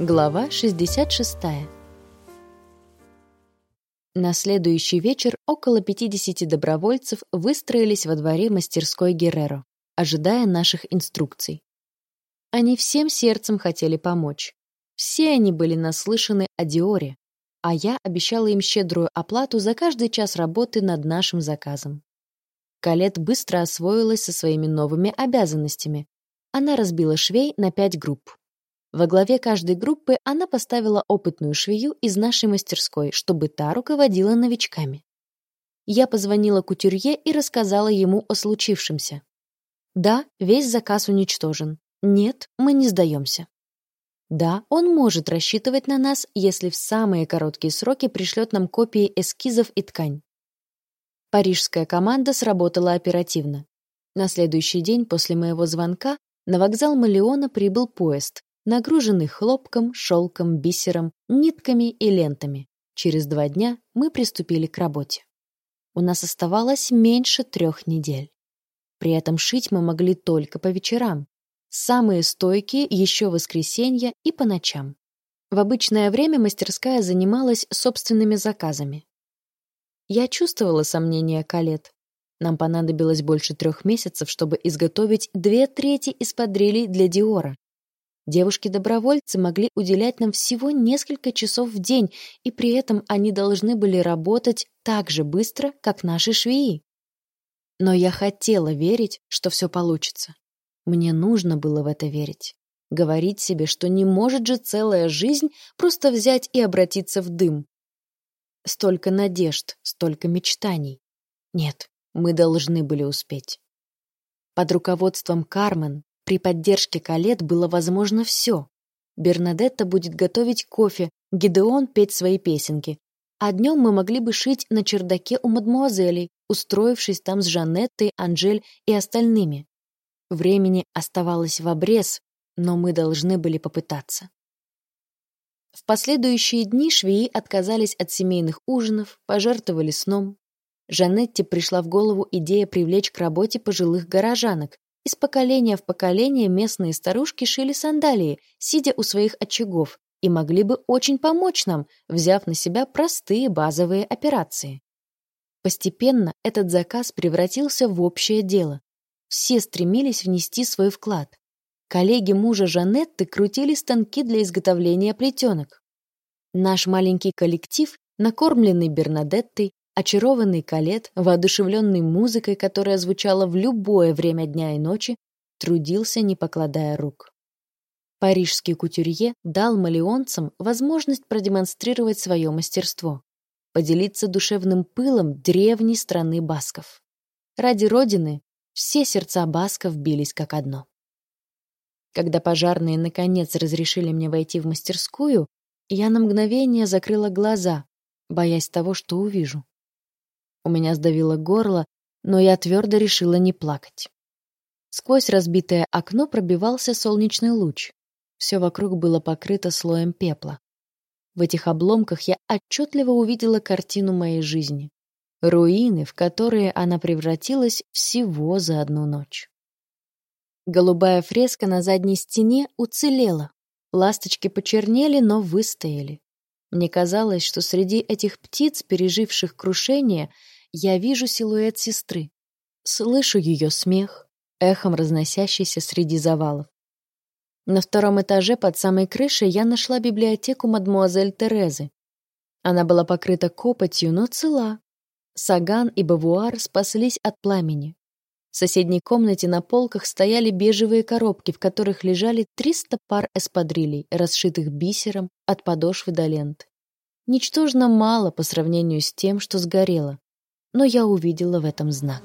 Глава 66. На следующий вечер около 50 добровольцев выстроились во дворе мастерской Герреро, ожидая наших инструкций. Они всем сердцем хотели помочь. Все они были наслышаны о Диоре, а я обещала им щедрую оплату за каждый час работы над нашим заказом. Калет быстро освоилась со своими новыми обязанностями. Она разбила швей на пять групп. Во главе каждой группы она поставила опытную швею из нашей мастерской, чтобы та руководила новичками. Я позвонила кутюрье и рассказала ему о случившемся. Да, весь заказ уничтожен. Нет, мы не сдаемся. Да, он может рассчитывать на нас, если в самые короткие сроки пришлет нам копии эскизов и ткань. Парижская команда сработала оперативно. На следующий день после моего звонка на вокзал Малеона прибыл поезд, нагруженный хлопком, шелком, бисером, нитками и лентами. Через два дня мы приступили к работе. У нас оставалось меньше трех недель. При этом шить мы могли только по вечерам. Самые стойкие еще воскресенья и по ночам. В обычное время мастерская занималась собственными заказами. Я чувствовала сомнения Калет. Нам понадобилось больше трех месяцев, чтобы изготовить две трети эспадрилей для Диора. Девушки-добровольцы могли уделять нам всего несколько часов в день, и при этом они должны были работать так же быстро, как наши швеи. Но я хотела верить, что все получится. Мне нужно было в это верить. Говорить себе, что не может же целая жизнь просто взять и обратиться в дым. Столько надежд, столько мечтаний. Нет, мы должны были успеть. Под руководством Кармен при поддержке Калет было возможно все. Бернадетта будет готовить кофе, Гидеон петь свои песенки. А днем мы могли бы шить на чердаке у мадмуазелей, устроившись там с Жанеттой, Анжель и остальными. Времени оставалось в обрез, но мы должны были попытаться. В последующие дни швеи отказались от семейных ужинов, пожертвовали сном. Жанетте пришла в голову идея привлечь к работе пожилых горожанок, из поколения в поколение местные старушки шили сандалии, сидя у своих очагов, и могли бы очень помочь нам, взяв на себя простые базовые операции. Постепенно этот заказ превратился в общее дело. Все стремились внести свой вклад. Коллеги мужа Жанетты крутили станки для изготовления плетенок. Наш маленький коллектив, накормленный Бернадеттой, Очарованный Калет, воодушевленный музыкой, которая звучала в любое время дня и ночи, трудился, не покладая рук. Парижский кутюрье дал малеонцам возможность продемонстрировать свое мастерство, поделиться душевным пылом древней страны басков. Ради родины все сердца басков бились как одно. Когда пожарные наконец разрешили мне войти в мастерскую, я на мгновение закрыла глаза, боясь того, что увижу. У меня сдавило горло, но я твердо решила не плакать. Сквозь разбитое окно пробивался солнечный луч. Все вокруг было покрыто слоем пепла. В этих обломках я отчетливо увидела картину моей жизни. Руины, в которые она превратилась всего за одну ночь. Голубая фреска на задней стене уцелела. Ласточки почернели, но выстояли. Мне казалось, что среди этих птиц, переживших крушение, я вижу силуэт сестры. Слышу ее смех, эхом разносящийся среди завалов. На втором этаже под самой крышей я нашла библиотеку мадмуазель Терезы. Она была покрыта копотью, но цела. Саган и Бавуар спаслись от пламени. В соседней комнате на полках стояли бежевые коробки, в которых лежали 300 пар эспадрилей, расшитых бисером от подошвы до лент. Ничтожно мало по сравнению с тем, что сгорело но я увидела в этом знак.